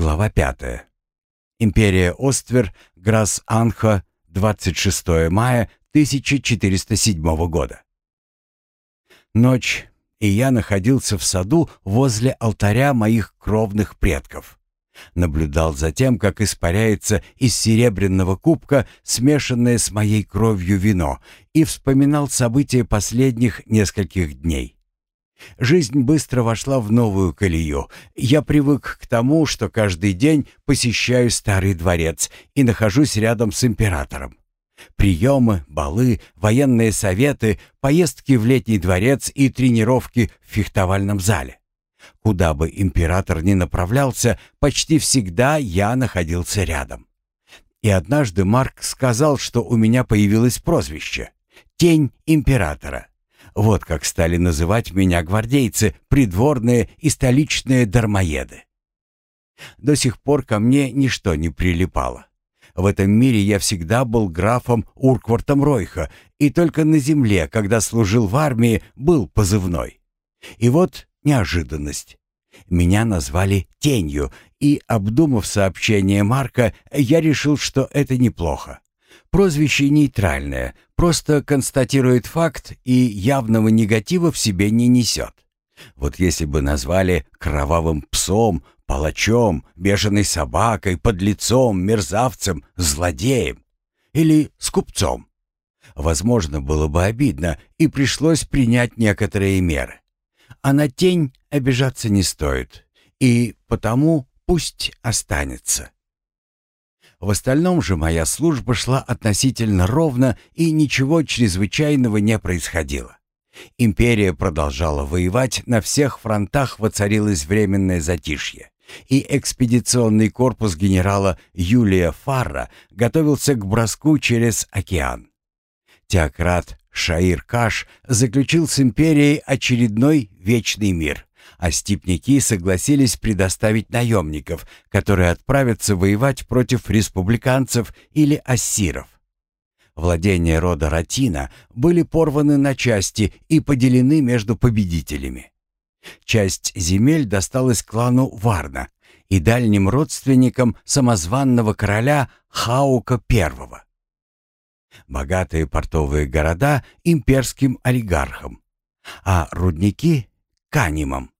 Глава 5. Империя Оствер, Грас-Анха, 26 мая 1407 года. Ночь, и я находился в саду возле алтаря моих кровных предков. Наблюдал за тем, как испаряется из серебряного кубка смешанное с моей кровью вино, и вспоминал события последних нескольких дней. Жизнь быстро вошла в новую колею. Я привык к тому, что каждый день посещаю старый дворец и нахожусь рядом с императором. Приемы, балы, военные советы, поездки в летний дворец и тренировки в фехтовальном зале. Куда бы император ни направлялся, почти всегда я находился рядом. И однажды Марк сказал, что у меня появилось прозвище «Тень императора». Вот как стали называть меня гвардейцы, придворные и столичные дармоеды. До сих пор ко мне ничто не прилипало. В этом мире я всегда был графом Урквартом Ройха, и только на земле, когда служил в армии, был позывной. И вот неожиданность. Меня назвали Тенью, и, обдумав сообщение Марка, я решил, что это неплохо. Прозвище нейтральное, просто констатирует факт и явного негатива в себе не несет. Вот если бы назвали кровавым псом, палачом, бешеной собакой, подлецом, мерзавцем, злодеем или скупцом, возможно, было бы обидно и пришлось принять некоторые меры. А на тень обижаться не стоит, и потому пусть останется. В остальном же моя служба шла относительно ровно, и ничего чрезвычайного не происходило. Империя продолжала воевать, на всех фронтах воцарилось временное затишье, и экспедиционный корпус генерала Юлия Фарра готовился к броску через океан. Теократ Шаир Каш заключил с империей очередной вечный мир а степняки согласились предоставить наемников, которые отправятся воевать против республиканцев или ассиров. Владения рода Ратина были порваны на части и поделены между победителями. Часть земель досталась клану Варна и дальним родственникам самозванного короля Хаука I. Богатые портовые города — имперским олигархам, а рудники — канимам.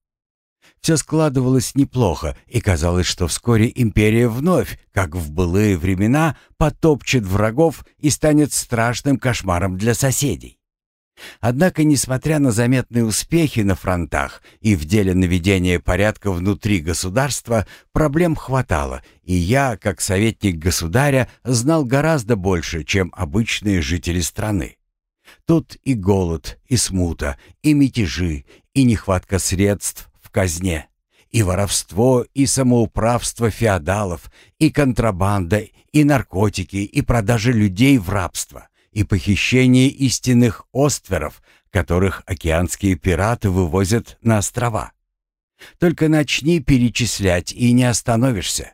Все складывалось неплохо, и казалось, что вскоре империя вновь, как в былые времена, потопчет врагов и станет страшным кошмаром для соседей. Однако, несмотря на заметные успехи на фронтах и в деле наведения порядка внутри государства, проблем хватало, и я, как советник государя, знал гораздо больше, чем обычные жители страны. Тут и голод, и смута, и мятежи, и нехватка средств, казне. И воровство, и самоуправство феодалов, и контрабанда, и наркотики, и продажа людей в рабство, и похищение истинных остверов, которых океанские пираты вывозят на острова. Только начни перечислять, и не остановишься.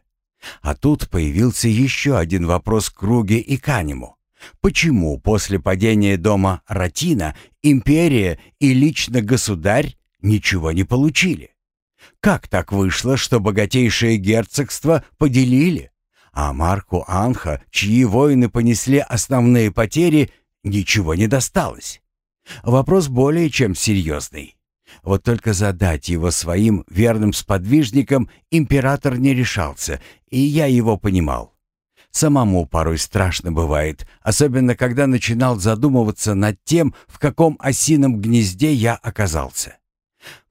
А тут появился еще один вопрос Круге и Канему. Почему после падения дома Ратина империя и лично государь ничего не получили. Как так вышло, что богатейшее герцогство поделили, а Марку Анха, чьи воины понесли основные потери, ничего не досталось? Вопрос более чем серьезный. Вот только задать его своим верным сподвижникам император не решался, и я его понимал. Самому порой страшно бывает, особенно когда начинал задумываться над тем, в каком осином гнезде я оказался.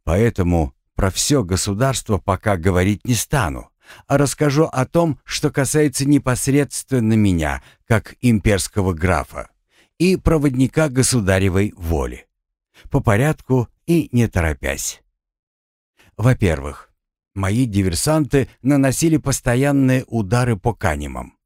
Поэтому про все государство пока говорить не стану, а расскажу о том, что касается непосредственно меня, как имперского графа, и проводника государевой воли. По порядку и не торопясь. Во-первых, мои диверсанты наносили постоянные удары по канимам.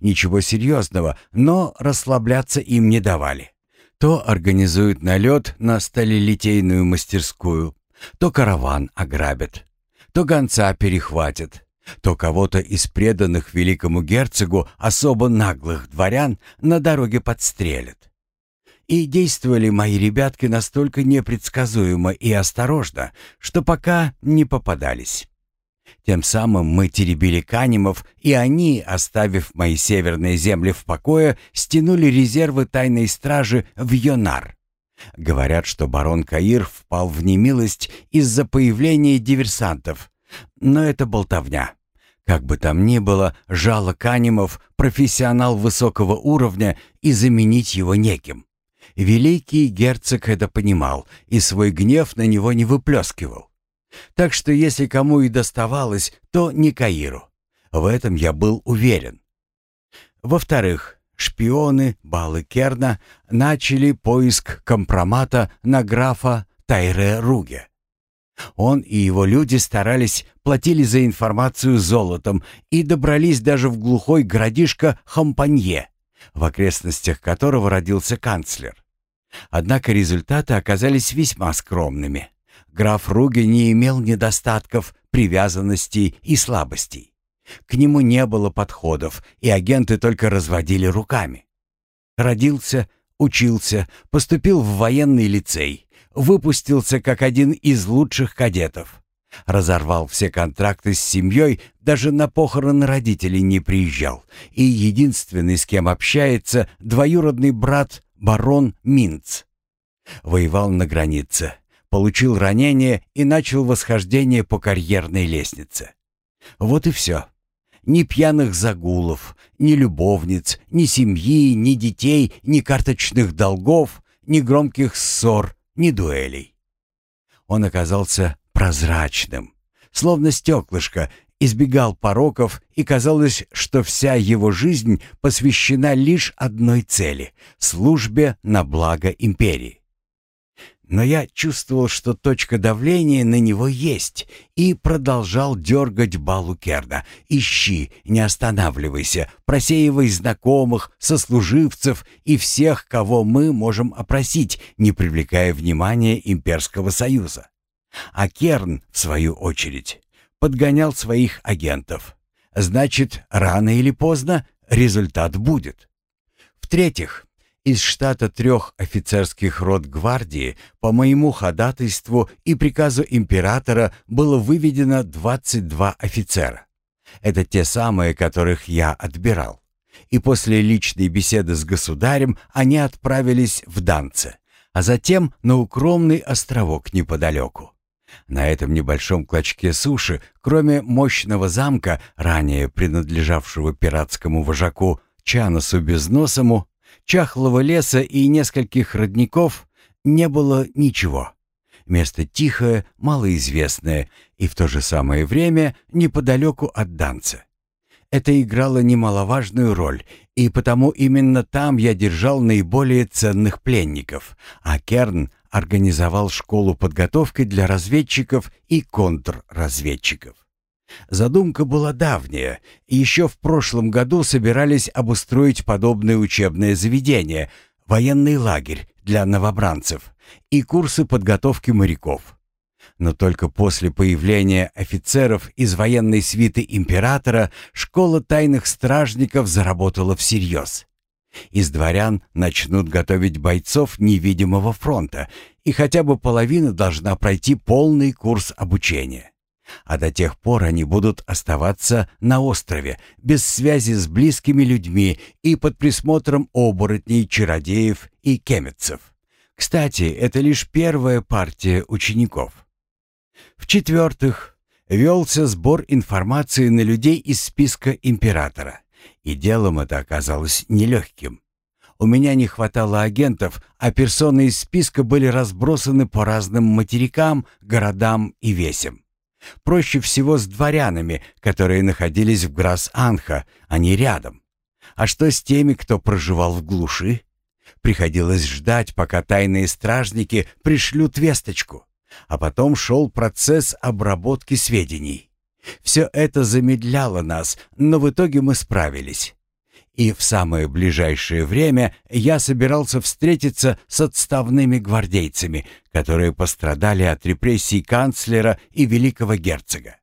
Ничего серьезного, но расслабляться им не давали. То организуют налет на сталелитейную мастерскую, то караван ограбят, то гонца перехватят, то кого-то из преданных великому герцогу особо наглых дворян на дороге подстрелят. И действовали мои ребятки настолько непредсказуемо и осторожно, что пока не попадались. Тем самым мы теребили Канимов, и они, оставив мои северные земли в покое, стянули резервы тайной стражи в Йонар. Говорят, что барон Каир впал в немилость из-за появления диверсантов. Но это болтовня. Как бы там ни было, жало Канимов — профессионал высокого уровня, и заменить его неким. Великий герцог это понимал и свой гнев на него не выплескивал. Так что если кому и доставалось, то не Каиру. В этом я был уверен. Во-вторых, шпионы Балы Керна начали поиск компромата на графа Тайре Руге. Он и его люди старались, платили за информацию золотом и добрались даже в глухой городишко Хампанье, в окрестностях которого родился канцлер. Однако результаты оказались весьма скромными граф Руге не имел недостатков, привязанностей и слабостей. К нему не было подходов, и агенты только разводили руками. Родился, учился, поступил в военный лицей, выпустился как один из лучших кадетов. Разорвал все контракты с семьей, даже на похороны родителей не приезжал. И единственный, с кем общается, двоюродный брат барон Минц. Воевал на границе, получил ранение и начал восхождение по карьерной лестнице. Вот и все. Ни пьяных загулов, ни любовниц, ни семьи, ни детей, ни карточных долгов, ни громких ссор, ни дуэлей. Он оказался прозрачным, словно стеклышко, избегал пороков, и казалось, что вся его жизнь посвящена лишь одной цели — службе на благо империи. Но я чувствовал, что точка давления на него есть, и продолжал дергать балу Керна. «Ищи, не останавливайся, просеивай знакомых, сослуживцев и всех, кого мы можем опросить, не привлекая внимания Имперского Союза». А Керн, в свою очередь, подгонял своих агентов. Значит, рано или поздно результат будет. В-третьих, из штата трех офицерских рот гвардии по моему ходатайству и приказу императора было выведено 22 офицера. Это те самые, которых я отбирал. И после личной беседы с государем они отправились в Данце, а затем на укромный островок неподалеку. На этом небольшом клочке суши, кроме мощного замка, ранее принадлежавшего пиратскому вожаку Чаносу Безносому, чахлого леса и нескольких родников не было ничего. Место тихое, малоизвестное и в то же самое время неподалеку от Данца. Это играло немаловажную роль, и потому именно там я держал наиболее ценных пленников, а Керн организовал школу подготовки для разведчиков и контрразведчиков. Задумка была давняя. Еще в прошлом году собирались обустроить подобное учебное заведение, военный лагерь для новобранцев и курсы подготовки моряков. Но только после появления офицеров из военной свиты императора школа тайных стражников заработала всерьез. Из дворян начнут готовить бойцов невидимого фронта, и хотя бы половина должна пройти полный курс обучения. А до тех пор они будут оставаться на острове, без связи с близкими людьми и под присмотром оборотней, чародеев и кеметцев. Кстати, это лишь первая партия учеников. В-четвертых, велся сбор информации на людей из списка императора. И делом это оказалось нелегким. У меня не хватало агентов, а персоны из списка были разбросаны по разным материкам, городам и весям. Проще всего с дворянами, которые находились в Грас-Анха, а не рядом. А что с теми, кто проживал в глуши? Приходилось ждать, пока тайные стражники пришлют весточку. А потом шел процесс обработки сведений. Все это замедляло нас, но в итоге мы справились и в самое ближайшее время я собирался встретиться с отставными гвардейцами, которые пострадали от репрессий канцлера и великого герцога.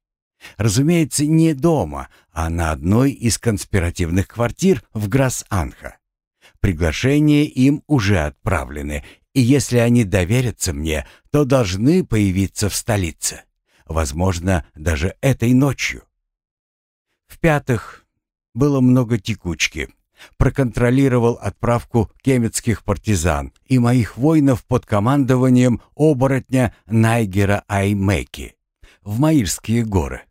Разумеется, не дома, а на одной из конспиративных квартир в Грас-Анха. Приглашения им уже отправлены, и если они доверятся мне, то должны появиться в столице. возможно, даже этой ночью. В-пятых, было много текучки. Проконтролировал отправку кемецких партизан и моих воинов под командованием оборотня Найгера Аймеки в Маирские горы.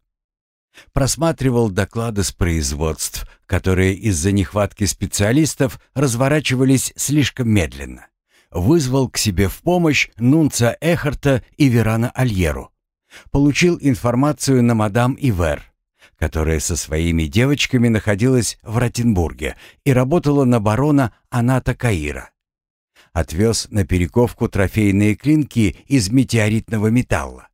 Просматривал доклады с производств, которые из-за нехватки специалистов разворачивались слишком медленно. Вызвал к себе в помощь Нунца Эхарта и Верана Альеру. Получил информацию на мадам Ивер, которая со своими девочками находилась в Ротенбурге и работала на барона Аната Каира. Отвез на перековку трофейные клинки из метеоритного металла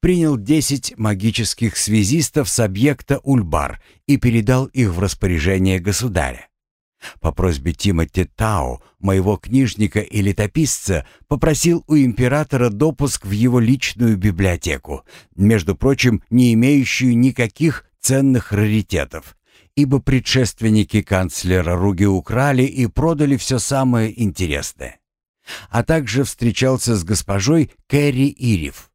принял 10 магических связистов с объекта Ульбар и передал их в распоряжение государя. По просьбе Тимоти Тао, моего книжника и летописца, попросил у императора допуск в его личную библиотеку, между прочим, не имеющую никаких ценных раритетов, ибо предшественники канцлера Руги украли и продали все самое интересное. А также встречался с госпожой Кэрри Ирев,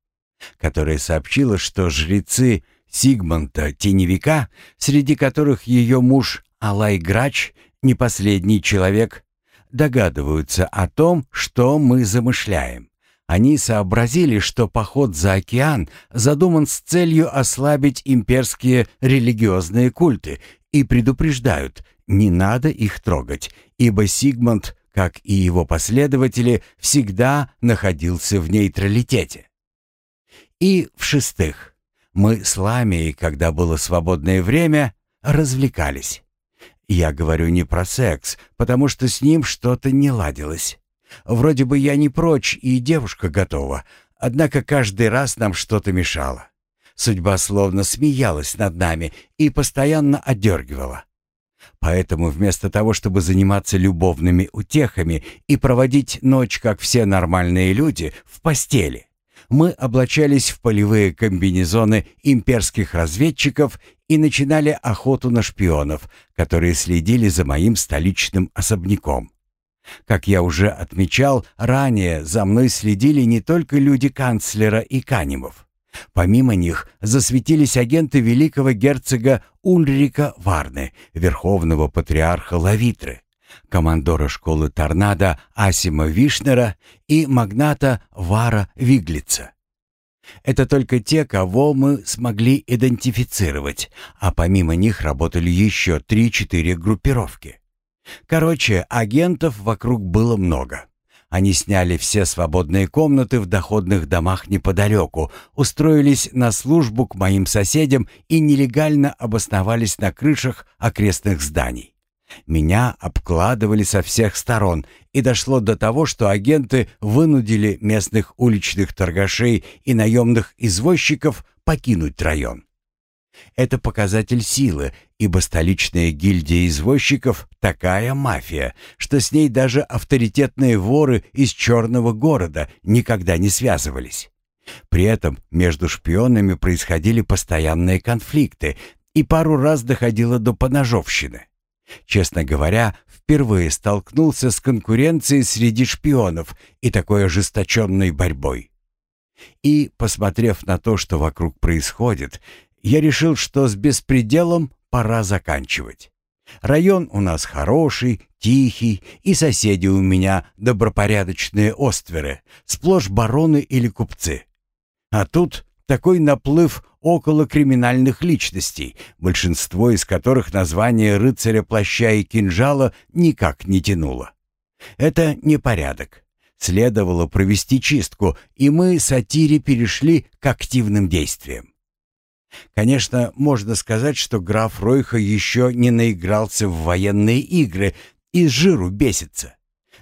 которая сообщила, что жрецы Сигмонта Теневика, среди которых ее муж Алай Грач, не последний человек, догадываются о том, что мы замышляем. Они сообразили, что поход за океан задуман с целью ослабить имперские религиозные культы и предупреждают, не надо их трогать, ибо Сигмунд, как и его последователи, всегда находился в нейтралитете. И, в-шестых, мы с Ламией, когда было свободное время, развлекались. Я говорю не про секс, потому что с ним что-то не ладилось. Вроде бы я не прочь, и девушка готова, однако каждый раз нам что-то мешало. Судьба словно смеялась над нами и постоянно отдергивала. Поэтому вместо того, чтобы заниматься любовными утехами и проводить ночь, как все нормальные люди, в постели, мы облачались в полевые комбинезоны имперских разведчиков и начинали охоту на шпионов, которые следили за моим столичным особняком. Как я уже отмечал, ранее за мной следили не только люди канцлера и Канимов. Помимо них засветились агенты великого герцога Ульрика Варны, верховного патриарха Лавитры командора школы «Торнадо» Асима Вишнера и магната Вара Виглица. Это только те, кого мы смогли идентифицировать, а помимо них работали еще 3-4 группировки. Короче, агентов вокруг было много. Они сняли все свободные комнаты в доходных домах неподалеку, устроились на службу к моим соседям и нелегально обосновались на крышах окрестных зданий. Меня обкладывали со всех сторон, и дошло до того, что агенты вынудили местных уличных торгашей и наемных извозчиков покинуть район. Это показатель силы, ибо столичная гильдия извозчиков — такая мафия, что с ней даже авторитетные воры из черного города никогда не связывались. При этом между шпионами происходили постоянные конфликты, и пару раз доходило до поножовщины. Честно говоря, впервые столкнулся с конкуренцией среди шпионов и такой ожесточенной борьбой. И, посмотрев на то, что вокруг происходит, я решил, что с беспределом пора заканчивать. Район у нас хороший, тихий, и соседи у меня добропорядочные остверы, сплошь бароны или купцы. А тут такой наплыв около криминальных личностей, большинство из которых название рыцаря плаща и кинжала никак не тянуло. Это непорядок. Следовало провести чистку, и мы с Атири перешли к активным действиям. Конечно, можно сказать, что граф Ройха еще не наигрался в военные игры и с жиру бесится.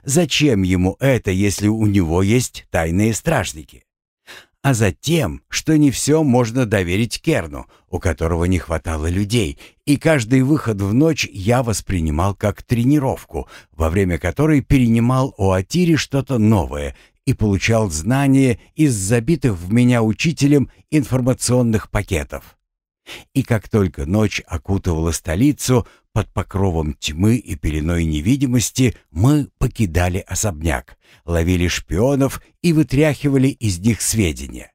Зачем ему это, если у него есть тайные стражники? а затем, что не все можно доверить Керну, у которого не хватало людей, и каждый выход в ночь я воспринимал как тренировку, во время которой перенимал у Атири что-то новое и получал знания из забитых в меня учителем информационных пакетов. И как только ночь окутывала столицу, под покровом тьмы и пеленой невидимости мы покидали особняк, ловили шпионов и вытряхивали из них сведения.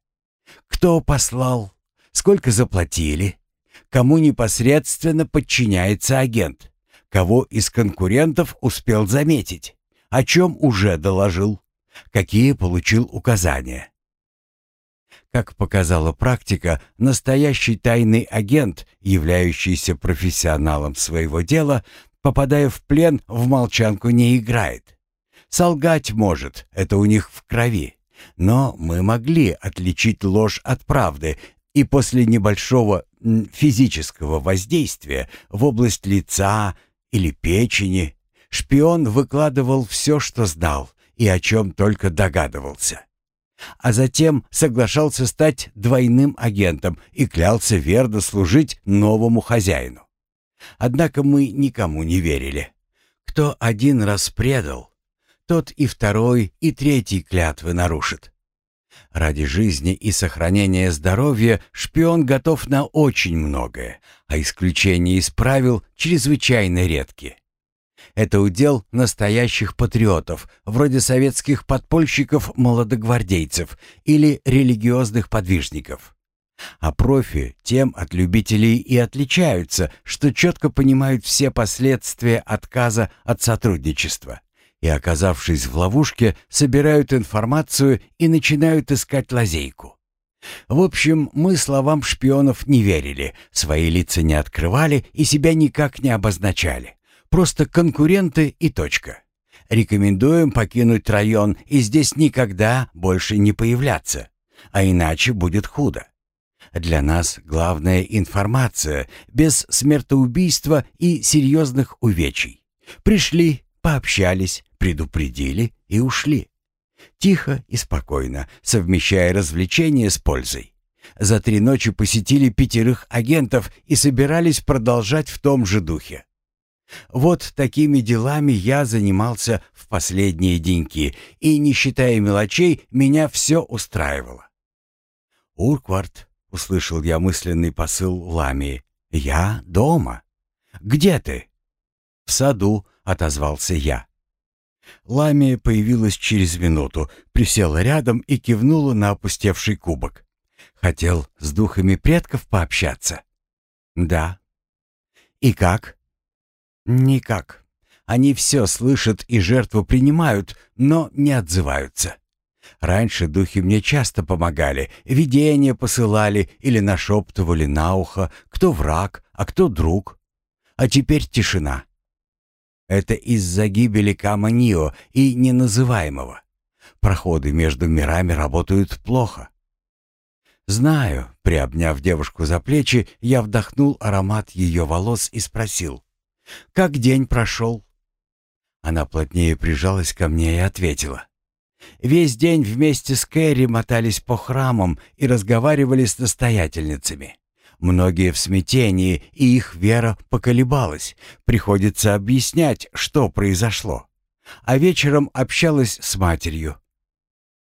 Кто послал? Сколько заплатили? Кому непосредственно подчиняется агент? Кого из конкурентов успел заметить? О чем уже доложил? Какие получил указания? Как показала практика, настоящий тайный агент, являющийся профессионалом своего дела, попадая в плен, в молчанку не играет. Солгать может, это у них в крови. Но мы могли отличить ложь от правды, и после небольшого физического воздействия в область лица или печени шпион выкладывал все, что знал и о чем только догадывался. А затем соглашался стать двойным агентом и клялся верно служить новому хозяину. Однако мы никому не верили. Кто один раз предал, тот и второй, и третий клятвы нарушит. Ради жизни и сохранения здоровья шпион готов на очень многое, а исключения из правил чрезвычайно редки. Это удел настоящих патриотов, вроде советских подпольщиков-молодогвардейцев или религиозных подвижников. А профи тем от любителей и отличаются, что четко понимают все последствия отказа от сотрудничества. И, оказавшись в ловушке, собирают информацию и начинают искать лазейку. В общем, мы словам шпионов не верили, свои лица не открывали и себя никак не обозначали. Просто конкуренты и точка. Рекомендуем покинуть район и здесь никогда больше не появляться, а иначе будет худо. Для нас главная информация, без смертоубийства и серьезных увечий. Пришли, пообщались, предупредили и ушли. Тихо и спокойно, совмещая развлечения с пользой. За три ночи посетили пятерых агентов и собирались продолжать в том же духе. Вот такими делами я занимался в последние деньки, и, не считая мелочей, меня все устраивало. Урквард — услышал я мысленный посыл Ламии. «Я дома. Где ты?» «В саду», — отозвался я. Ламия появилась через минуту, присела рядом и кивнула на опустевший кубок. «Хотел с духами предков пообщаться?» «Да». «И как?» «Никак. Они все слышат и жертву принимают, но не отзываются. Раньше духи мне часто помогали, видения посылали или нашептывали на ухо, кто враг, а кто друг. А теперь тишина. Это из-за гибели Каманио и неназываемого. Проходы между мирами работают плохо. Знаю, приобняв девушку за плечи, я вдохнул аромат ее волос и спросил, «Как день прошел?» Она плотнее прижалась ко мне и ответила, Весь день вместе с Кэрри мотались по храмам и разговаривали с настоятельницами. Многие в смятении, и их вера поколебалась. Приходится объяснять, что произошло. А вечером общалась с матерью.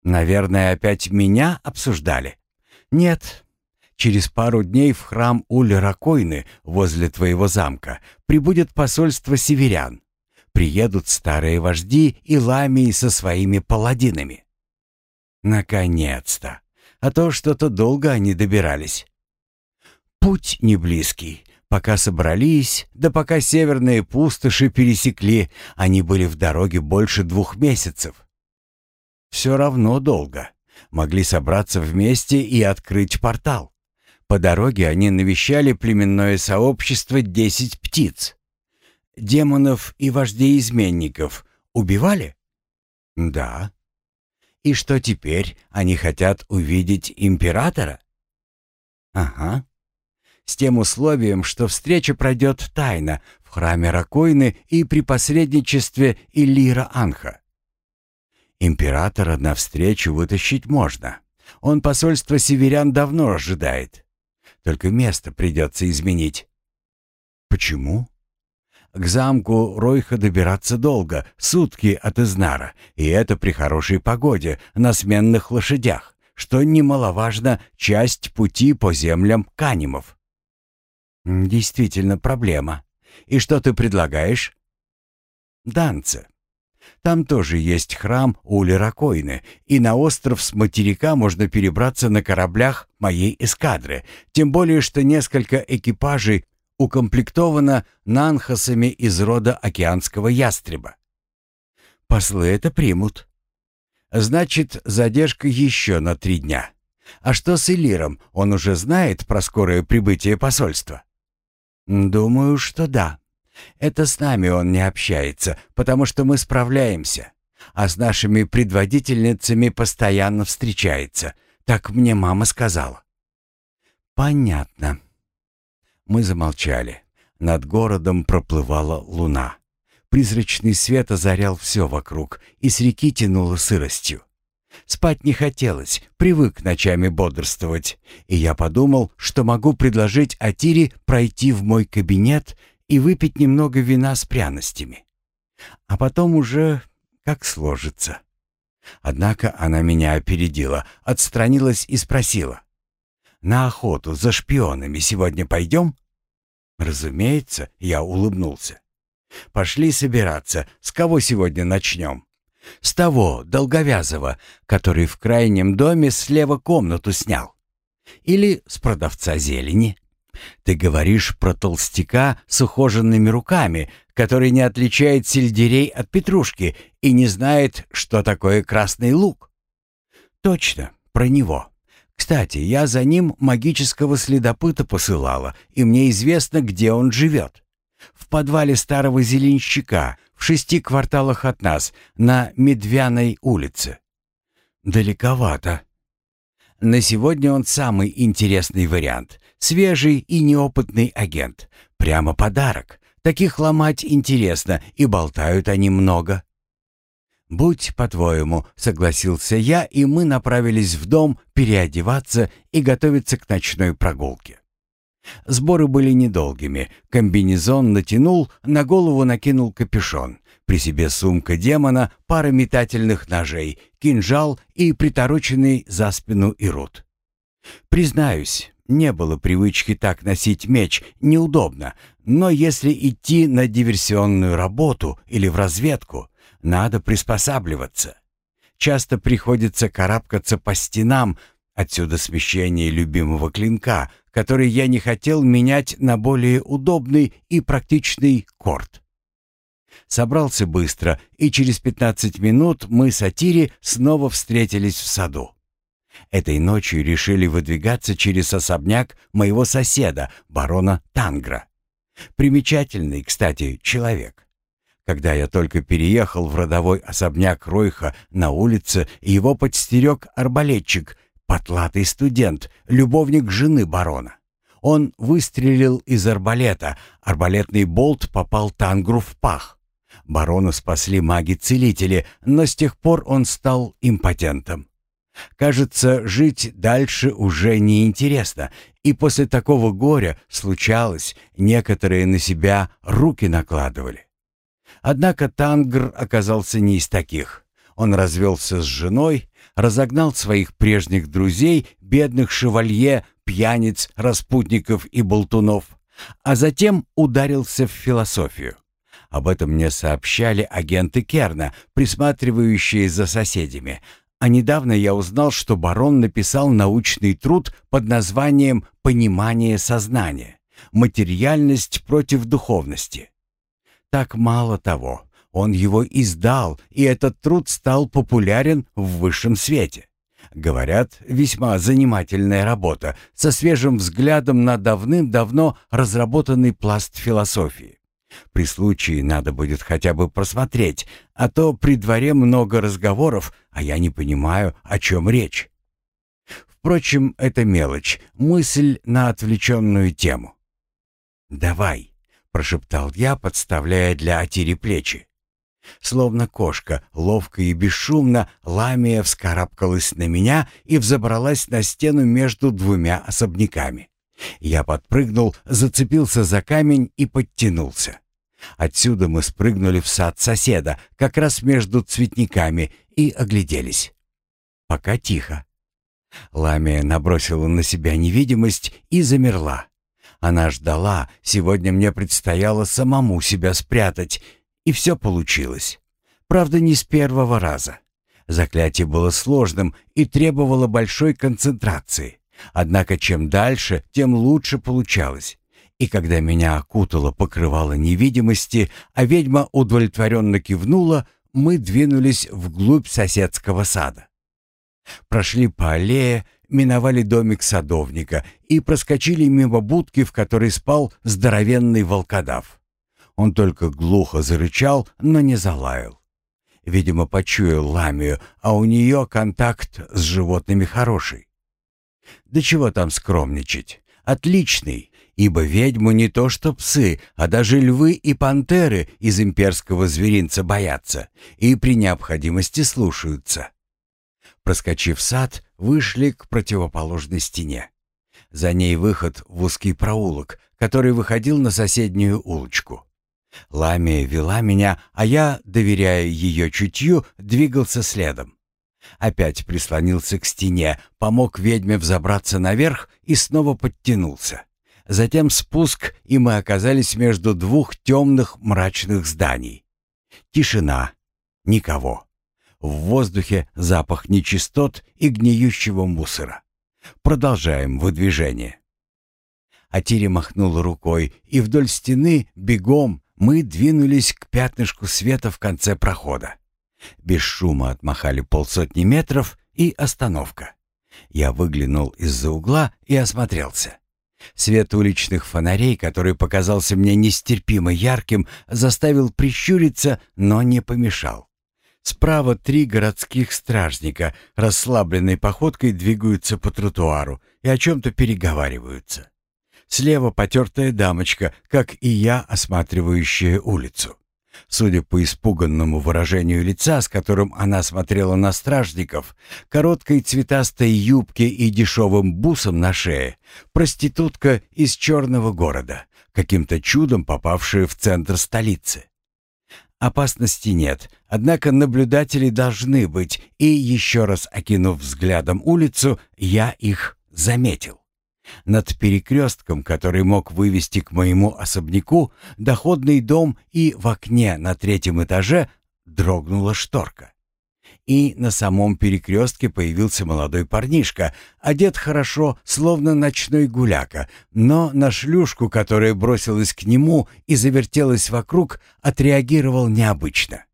«Наверное, опять меня обсуждали?» «Нет. Через пару дней в храм Уль-Ракойны возле твоего замка прибудет посольство северян приедут старые вожди и ламии со своими паладинами. Наконец-то! А то что-то долго они добирались. Путь не близкий. Пока собрались, да пока северные пустоши пересекли, они были в дороге больше двух месяцев. Все равно долго. Могли собраться вместе и открыть портал. По дороге они навещали племенное сообщество «Десять птиц» демонов и вождей изменников убивали? Да. И что теперь? Они хотят увидеть императора? Ага. С тем условием, что встреча пройдет тайно в храме Ракойны и при посредничестве Илира Анха. Императора на встречу вытащить можно. Он посольство северян давно ожидает. Только место придется изменить. Почему? К замку Ройха добираться долго, сутки от Изнара, и это при хорошей погоде, на сменных лошадях, что немаловажно, часть пути по землям Канимов. Действительно проблема. И что ты предлагаешь? Данце. Там тоже есть храм Ули-Ракойны, и на остров с материка можно перебраться на кораблях моей эскадры, тем более что несколько экипажей укомплектовано нанхасами из рода океанского ястреба. Послы это примут. Значит, задержка еще на три дня. А что с Элиром? Он уже знает про скорое прибытие посольства? Думаю, что да. Это с нами он не общается, потому что мы справляемся. А с нашими предводительницами постоянно встречается. Так мне мама сказала. Понятно. Мы замолчали. Над городом проплывала луна. Призрачный свет озарял все вокруг, и с реки тянуло сыростью. Спать не хотелось, привык ночами бодрствовать, и я подумал, что могу предложить Атире пройти в мой кабинет и выпить немного вина с пряностями. А потом уже как сложится. Однако она меня опередила, отстранилась и спросила. «На охоту за шпионами сегодня пойдем?» «Разумеется», — я улыбнулся. «Пошли собираться. С кого сегодня начнем?» «С того, долговязого, который в крайнем доме слева комнату снял. Или с продавца зелени?» Ты говоришь про толстяка с ухоженными руками, который не отличает сельдерей от петрушки и не знает, что такое красный лук. Точно, про него. Кстати, я за ним магического следопыта посылала, и мне известно, где он живет. В подвале старого зеленщика, в шести кварталах от нас, на Медвяной улице. Далековато. На сегодня он самый интересный вариант. Свежий и неопытный агент. Прямо подарок. Таких ломать интересно, и болтают они много. «Будь по-твоему», — согласился я, и мы направились в дом переодеваться и готовиться к ночной прогулке. Сборы были недолгими. Комбинезон натянул, на голову накинул капюшон. При себе сумка демона, пара метательных ножей, кинжал и притороченный за спину ирут. Признаюсь, не было привычки так носить меч, неудобно, но если идти на диверсионную работу или в разведку, надо приспосабливаться. Часто приходится карабкаться по стенам, отсюда смещение любимого клинка, который я не хотел менять на более удобный и практичный корт. Собрался быстро, и через 15 минут мы с Атири снова встретились в саду. Этой ночью решили выдвигаться через особняк моего соседа, барона Тангра. Примечательный, кстати, человек. Когда я только переехал в родовой особняк Ройха на улице, его подстерег арбалетчик, потлатый студент, любовник жены барона. Он выстрелил из арбалета, арбалетный болт попал Тангру в пах. Барона спасли маги-целители, но с тех пор он стал импотентом. Кажется, жить дальше уже неинтересно, и после такого горя случалось, некоторые на себя руки накладывали. Однако Тангр оказался не из таких. Он развелся с женой, разогнал своих прежних друзей, бедных шевалье, пьяниц, распутников и болтунов, а затем ударился в философию. Об этом мне сообщали агенты Керна, присматривающие за соседями. А недавно я узнал, что барон написал научный труд под названием «Понимание сознания. Материальность против духовности». Так мало того, он его издал, и этот труд стал популярен в высшем свете. Говорят, весьма занимательная работа, со свежим взглядом на давным-давно разработанный пласт философии. При случае надо будет хотя бы просмотреть, а то при дворе много разговоров, а я не понимаю, о чем речь. Впрочем, это мелочь, мысль на отвлеченную тему. «Давай», — прошептал я, подставляя для Атири плечи. Словно кошка, ловко и бесшумно, Ламия вскарабкалась на меня и взобралась на стену между двумя особняками. Я подпрыгнул, зацепился за камень и подтянулся. Отсюда мы спрыгнули в сад соседа, как раз между цветниками, и огляделись. Пока тихо. Ламия набросила на себя невидимость и замерла. Она ждала, сегодня мне предстояло самому себя спрятать, и все получилось. Правда, не с первого раза. Заклятие было сложным и требовало большой концентрации. Однако чем дальше, тем лучше получалось. И когда меня окутало покрывало невидимости, а ведьма удовлетворенно кивнула, мы двинулись вглубь соседского сада. Прошли по аллее, миновали домик садовника и проскочили мимо будки, в которой спал здоровенный волкодав. Он только глухо зарычал, но не залаял. Видимо, почуял ламию, а у нее контакт с животными хороший. Да чего там скромничать? Отличный, ибо ведьму не то что псы, а даже львы и пантеры из имперского зверинца боятся и при необходимости слушаются. Проскочив сад, вышли к противоположной стене. За ней выход в узкий проулок, который выходил на соседнюю улочку. Ламия вела меня, а я, доверяя ее чутью, двигался следом. Опять прислонился к стене, помог ведьме взобраться наверх и снова подтянулся. Затем спуск, и мы оказались между двух темных мрачных зданий. Тишина. Никого. В воздухе запах нечистот и гниющего мусора. Продолжаем выдвижение. Атири махнул рукой, и вдоль стены, бегом, мы двинулись к пятнышку света в конце прохода. Без шума отмахали полсотни метров и остановка. Я выглянул из-за угла и осмотрелся. Свет уличных фонарей, который показался мне нестерпимо ярким, заставил прищуриться, но не помешал. Справа три городских стражника расслабленной походкой двигаются по тротуару и о чем-то переговариваются. Слева потертая дамочка, как и я, осматривающая улицу. Судя по испуганному выражению лица, с которым она смотрела на стражников, короткой цветастой юбке и дешевым бусом на шее, проститутка из черного города, каким-то чудом попавшая в центр столицы. Опасности нет, однако наблюдатели должны быть, и еще раз окинув взглядом улицу, я их заметил. Над перекрестком, который мог вывести к моему особняку, доходный дом и в окне на третьем этаже дрогнула шторка. И на самом перекрестке появился молодой парнишка, одет хорошо, словно ночной гуляка, но на шлюшку, которая бросилась к нему и завертелась вокруг, отреагировал необычно.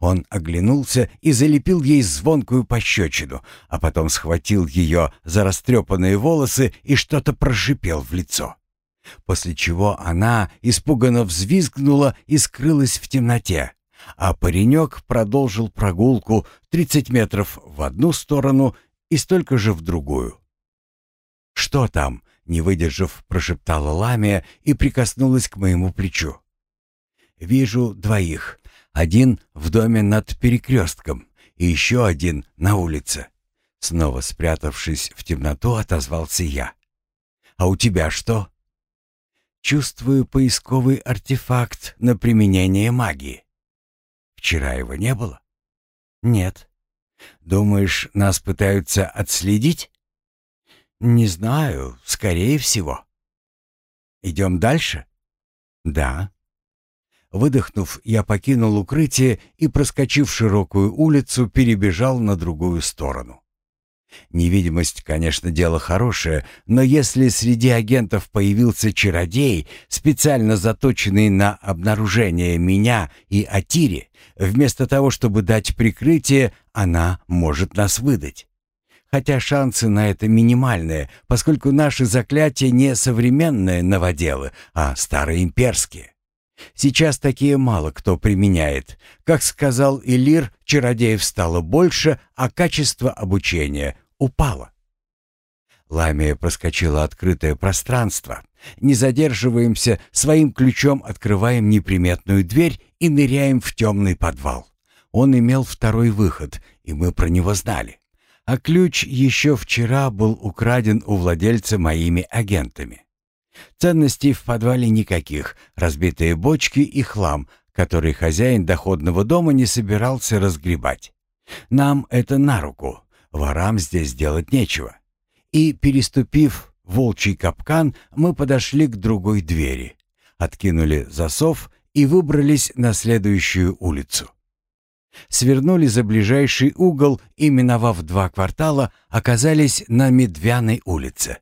Он оглянулся и залепил ей звонкую пощечину, а потом схватил ее за растрепанные волосы и что-то прошипел в лицо. После чего она испуганно взвизгнула и скрылась в темноте, а паренек продолжил прогулку 30 метров в одну сторону и столько же в другую. «Что там?» — не выдержав, прошептала Ламия и прикоснулась к моему плечу. «Вижу двоих. Один в доме над перекрестком и еще один на улице. Снова спрятавшись в темноту, отозвался я. «А у тебя что?» «Чувствую поисковый артефакт на применение магии». «Вчера его не было?» «Нет». «Думаешь, нас пытаются отследить?» «Не знаю, скорее всего». «Идем дальше?» «Да». Выдохнув, я покинул укрытие и, проскочив широкую улицу, перебежал на другую сторону. Невидимость, конечно, дело хорошее, но если среди агентов появился чародей, специально заточенный на обнаружение меня и Атири, вместо того, чтобы дать прикрытие, она может нас выдать. Хотя шансы на это минимальные, поскольку наши заклятия не современные новоделы, а староимперские. Сейчас такие мало кто применяет. Как сказал Илир, чародеев стало больше, а качество обучения упало. Ламия проскочила открытое пространство. Не задерживаемся, своим ключом открываем неприметную дверь и ныряем в темный подвал. Он имел второй выход, и мы про него знали. А ключ еще вчера был украден у владельца моими агентами. Ценностей в подвале никаких, разбитые бочки и хлам, который хозяин доходного дома не собирался разгребать. Нам это на руку, ворам здесь делать нечего. И, переступив волчий капкан, мы подошли к другой двери, откинули засов и выбрались на следующую улицу. Свернули за ближайший угол и, миновав два квартала, оказались на Медвяной улице.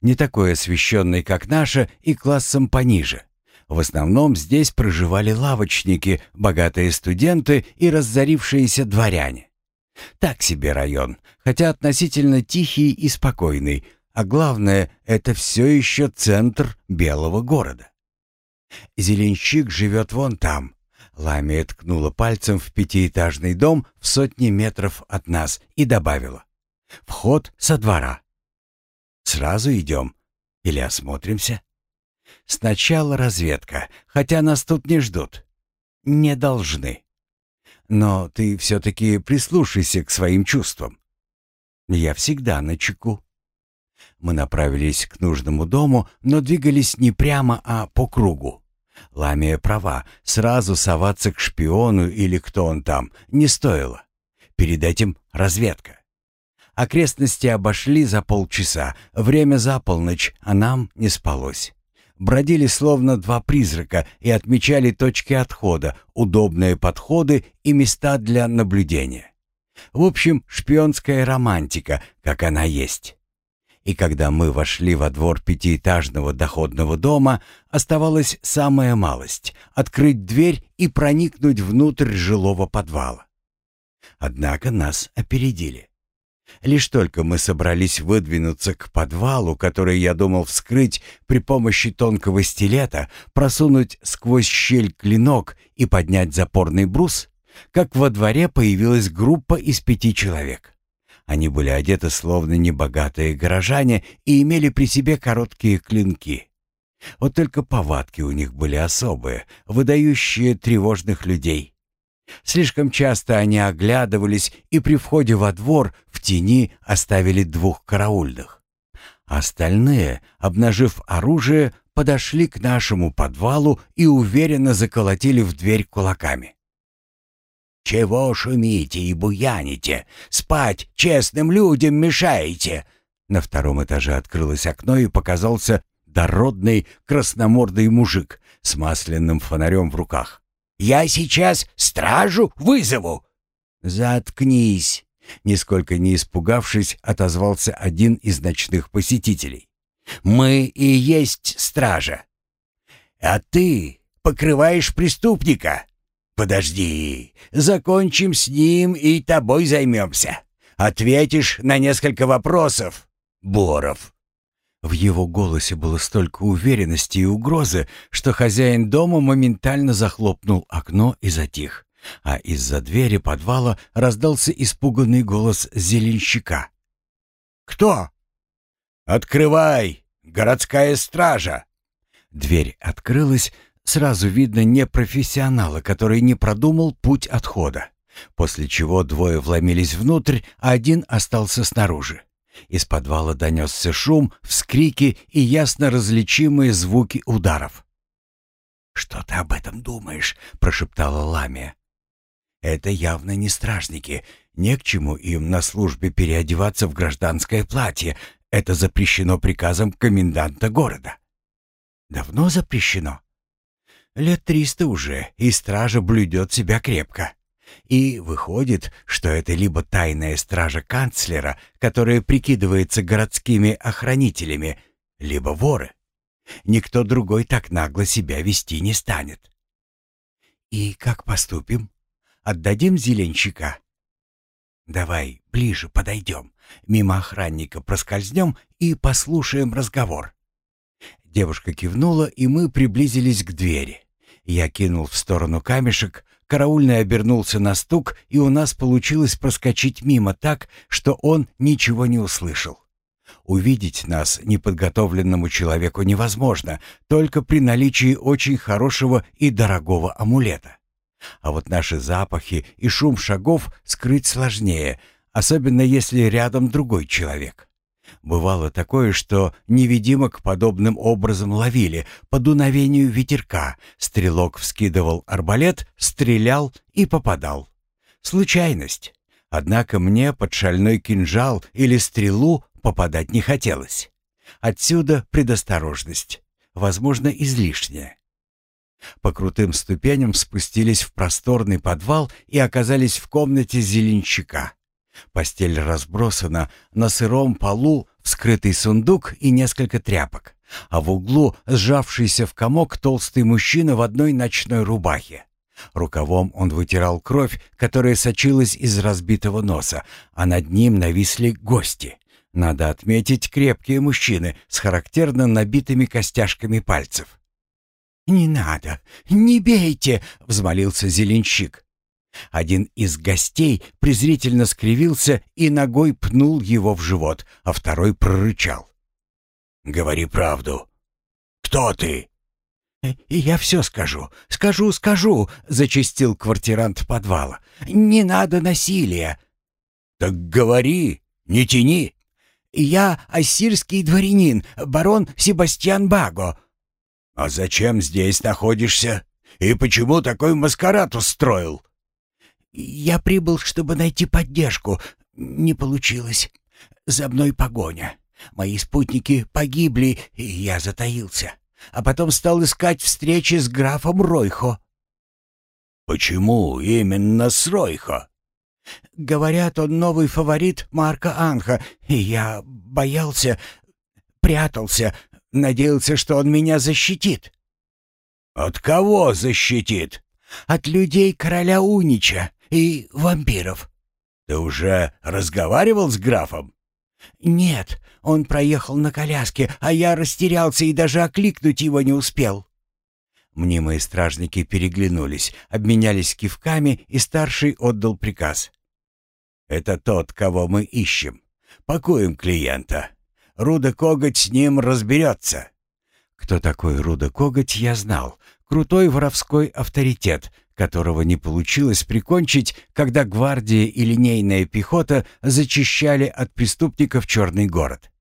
Не такой освещенной, как наша, и классом пониже. В основном здесь проживали лавочники, богатые студенты и разорившиеся дворяне. Так себе район, хотя относительно тихий и спокойный, а главное, это все еще центр белого города. Зеленщик живет вон там. Ламия ткнула пальцем в пятиэтажный дом в сотни метров от нас и добавила. Вход со двора. Сразу идем или осмотримся? Сначала разведка, хотя нас тут не ждут. Не должны. Но ты все-таки прислушайся к своим чувствам. Я всегда на чеку. Мы направились к нужному дому, но двигались не прямо, а по кругу. Ламия права, сразу соваться к шпиону или кто он там не стоило. Перед этим разведка. Окрестности обошли за полчаса, время за полночь, а нам не спалось. Бродили словно два призрака и отмечали точки отхода, удобные подходы и места для наблюдения. В общем, шпионская романтика, как она есть. И когда мы вошли во двор пятиэтажного доходного дома, оставалась самая малость — открыть дверь и проникнуть внутрь жилого подвала. Однако нас опередили. Лишь только мы собрались выдвинуться к подвалу, который я думал вскрыть при помощи тонкого стилета, просунуть сквозь щель клинок и поднять запорный брус, как во дворе появилась группа из пяти человек. Они были одеты словно небогатые горожане и имели при себе короткие клинки. Вот только повадки у них были особые, выдающие тревожных людей. Слишком часто они оглядывались и при входе во двор в тени оставили двух караульных. Остальные, обнажив оружие, подошли к нашему подвалу и уверенно заколотили в дверь кулаками. «Чего шумите и буяните? Спать честным людям мешаете!» На втором этаже открылось окно и показался дородный красномордый мужик с масляным фонарем в руках. «Я сейчас стражу вызову!» «Заткнись!» Нисколько не испугавшись, отозвался один из ночных посетителей. «Мы и есть стража!» «А ты покрываешь преступника!» «Подожди, закончим с ним и тобой займемся. Ответишь на несколько вопросов, Боров». В его голосе было столько уверенности и угрозы, что хозяин дома моментально захлопнул окно и затих. А из-за двери подвала раздался испуганный голос зеленщика. «Кто?» «Открывай! Городская стража!» Дверь открылась, Сразу видно не профессионала, который не продумал путь отхода. После чего двое вломились внутрь, а один остался снаружи. Из подвала донесся шум, вскрики и ясно различимые звуки ударов. «Что ты об этом думаешь?» — прошептала Ламия. «Это явно не стражники. Не к чему им на службе переодеваться в гражданское платье. Это запрещено приказом коменданта города». «Давно запрещено?» Лет триста уже, и стража блюдет себя крепко. И выходит, что это либо тайная стража канцлера, которая прикидывается городскими охранителями, либо воры. Никто другой так нагло себя вести не станет. И как поступим? Отдадим зеленщика? Давай ближе подойдем, мимо охранника проскользнем и послушаем разговор. Девушка кивнула, и мы приблизились к двери. Я кинул в сторону камешек, караульный обернулся на стук, и у нас получилось проскочить мимо так, что он ничего не услышал. Увидеть нас неподготовленному человеку невозможно, только при наличии очень хорошего и дорогого амулета. А вот наши запахи и шум шагов скрыть сложнее, особенно если рядом другой человек. Бывало такое, что невидимок подобным образом ловили по дуновению ветерка. Стрелок вскидывал арбалет, стрелял и попадал. Случайность. Однако мне под шальной кинжал или стрелу попадать не хотелось. Отсюда предосторожность, возможно, излишняя. По крутым ступеням спустились в просторный подвал и оказались в комнате зеленщика. Постель разбросана, на сыром полу вскрытый сундук и несколько тряпок, а в углу сжавшийся в комок толстый мужчина в одной ночной рубахе. Рукавом он вытирал кровь, которая сочилась из разбитого носа, а над ним нависли гости. Надо отметить крепкие мужчины с характерно набитыми костяшками пальцев. «Не надо, не бейте!» — взмолился зеленщик. Один из гостей презрительно скривился и ногой пнул его в живот, а второй прорычал. «Говори правду. Кто ты?» «Э, «Я все скажу, скажу, скажу», — зачастил квартирант подвала. «Не надо насилия». «Так говори, не тяни». «Я ассирский дворянин, барон Себастьян Баго». «А зачем здесь находишься? И почему такой маскарад устроил?» «Я прибыл, чтобы найти поддержку. Не получилось. За мной погоня. Мои спутники погибли, и я затаился. А потом стал искать встречи с графом Ройхо». «Почему именно с Ройхо?» «Говорят, он новый фаворит Марка Анха, и я боялся, прятался, надеялся, что он меня защитит». «От кого защитит?» «От людей короля Унича и вампиров». «Ты уже разговаривал с графом?» «Нет, он проехал на коляске, а я растерялся и даже окликнуть его не успел». Мнимые стражники переглянулись, обменялись кивками, и старший отдал приказ. «Это тот, кого мы ищем. Пакуем клиента. Руда Коготь с ним разберется». Кто такой Руда Коготь, я знал. Крутой воровской авторитет, которого не получилось прикончить, когда гвардия и линейная пехота зачищали от преступников черный город.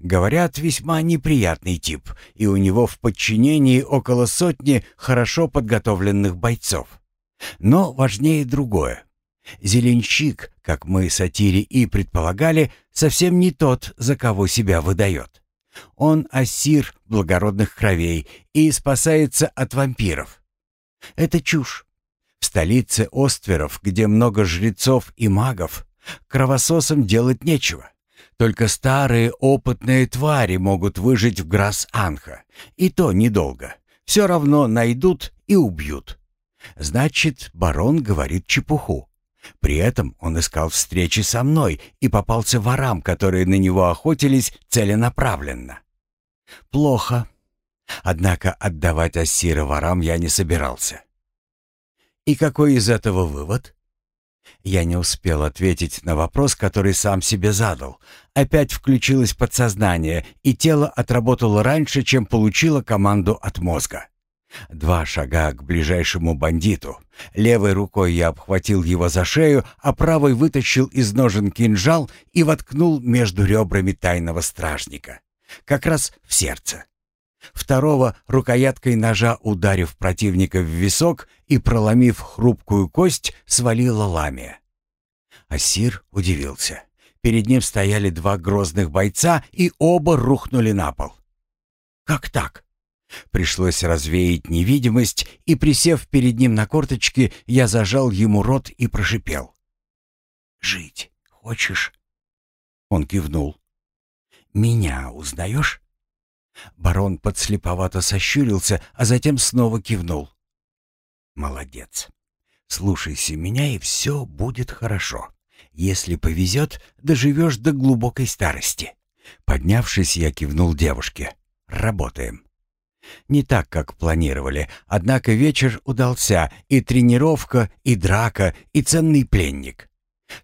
Говорят, весьма неприятный тип, и у него в подчинении около сотни хорошо подготовленных бойцов. Но важнее другое. Зеленщик, как мы сатири и предполагали, совсем не тот, за кого себя выдает. Он ассир благородных кровей и спасается от вампиров. Это чушь. В столице Остверов, где много жрецов и магов, кровососам делать нечего. Только старые опытные твари могут выжить в Грас-Анха, и то недолго. Все равно найдут и убьют. Значит, барон говорит чепуху. При этом он искал встречи со мной и попался ворам, которые на него охотились целенаправленно. Плохо. Однако отдавать Ассира ворам я не собирался. И какой из этого вывод? Я не успел ответить на вопрос, который сам себе задал. Опять включилось подсознание, и тело отработало раньше, чем получило команду от мозга. Два шага к ближайшему бандиту. Левой рукой я обхватил его за шею, а правой вытащил из ножен кинжал и воткнул между ребрами тайного стражника. Как раз в сердце. Второго рукояткой ножа, ударив противника в висок и проломив хрупкую кость, свалила ламия. Асир удивился. Перед ним стояли два грозных бойца, и оба рухнули на пол. «Как так?» Пришлось развеять невидимость, и, присев перед ним на корточки, я зажал ему рот и прошипел. «Жить хочешь?» Он кивнул. «Меня узнаешь?» Барон подслеповато сощурился, а затем снова кивнул. «Молодец. Слушайся меня, и все будет хорошо. Если повезет, доживешь до глубокой старости». Поднявшись, я кивнул девушке. «Работаем». Не так, как планировали, однако вечер удался, и тренировка, и драка, и ценный пленник.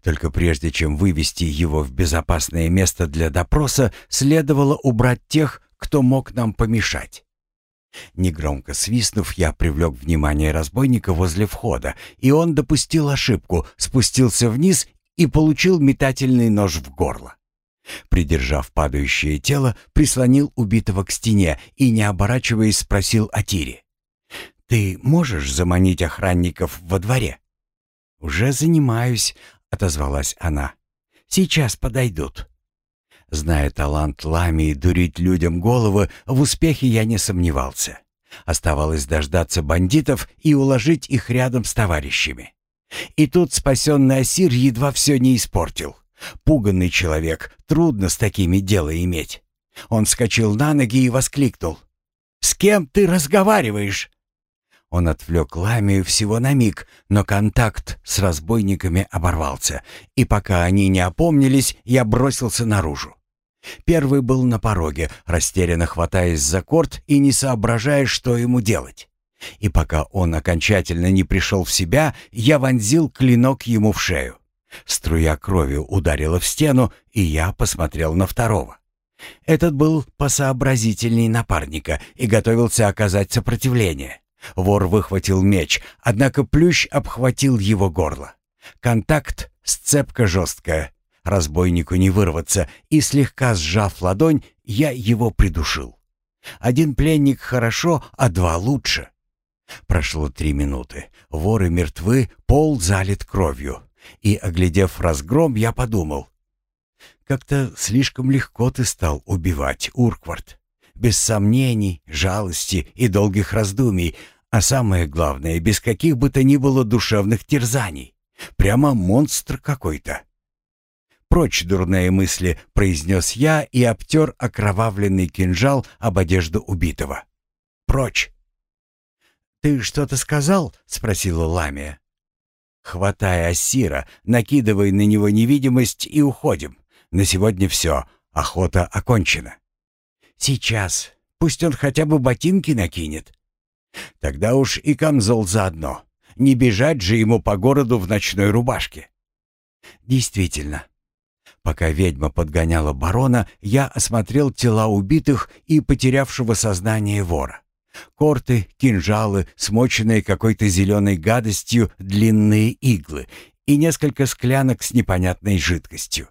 Только прежде чем вывести его в безопасное место для допроса, следовало убрать тех, кто мог нам помешать. Негромко свистнув, я привлек внимание разбойника возле входа, и он допустил ошибку, спустился вниз и получил метательный нож в горло. Придержав падающее тело, прислонил убитого к стене и, не оборачиваясь, спросил о Тире. «Ты можешь заманить охранников во дворе?» «Уже занимаюсь», — отозвалась она. «Сейчас подойдут». Зная талант Ламии дурить людям головы, в успехе я не сомневался. Оставалось дождаться бандитов и уложить их рядом с товарищами. И тут спасенный Асир едва все не испортил. Пуганный человек, трудно с такими дело иметь. Он вскочил на ноги и воскликнул. «С кем ты разговариваешь?» Он отвлек Ламию всего на миг, но контакт с разбойниками оборвался, и пока они не опомнились, я бросился наружу. Первый был на пороге, растерянно хватаясь за корт и не соображая, что ему делать. И пока он окончательно не пришел в себя, я вонзил клинок ему в шею. Струя крови ударила в стену, и я посмотрел на второго. Этот был посообразительней напарника и готовился оказать сопротивление. Вор выхватил меч, однако плющ обхватил его горло. Контакт, сцепка жесткая, разбойнику не вырваться, и слегка сжав ладонь, я его придушил. Один пленник хорошо, а два лучше. Прошло три минуты. Воры мертвы, пол залит кровью. И, оглядев разгром, я подумал. Как-то слишком легко ты стал убивать, Урквард. Без сомнений, жалости и долгих раздумий, а самое главное, без каких бы то ни было душевных терзаний. Прямо монстр какой-то. «Прочь, дурные мысли!» — произнес я и обтер окровавленный кинжал об одежду убитого. «Прочь!» «Ты что-то сказал?» — спросила Ламия. «Хватай Ассира, накидывай на него невидимость и уходим. На сегодня все, охота окончена». «Сейчас. Пусть он хотя бы ботинки накинет». «Тогда уж и камзол заодно. Не бежать же ему по городу в ночной рубашке». «Действительно, Пока ведьма подгоняла барона, я осмотрел тела убитых и потерявшего сознание вора. Корты, кинжалы, смоченные какой-то зеленой гадостью длинные иглы и несколько склянок с непонятной жидкостью.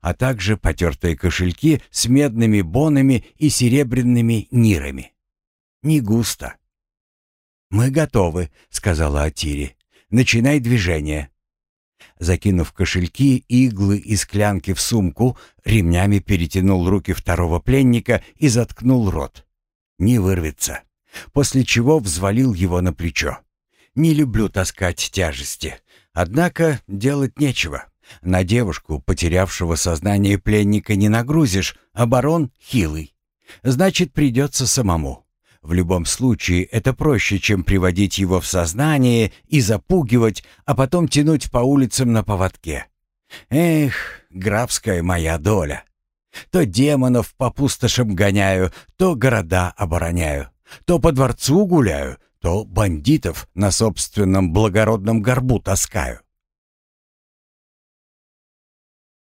А также потертые кошельки с медными бонами и серебряными нирами. Не густо. «Мы готовы», — сказала Атири. «Начинай движение». Закинув кошельки, иглы и склянки в сумку, ремнями перетянул руки второго пленника и заткнул рот. Не вырвется. После чего взвалил его на плечо. Не люблю таскать тяжести. Однако делать нечего. На девушку, потерявшего сознание пленника, не нагрузишь, барон хилый. Значит, придется самому. В любом случае, это проще, чем приводить его в сознание и запугивать, а потом тянуть по улицам на поводке. Эх, графская моя доля. То демонов по пустошам гоняю, то города обороняю, то по дворцу гуляю, то бандитов на собственном благородном горбу таскаю.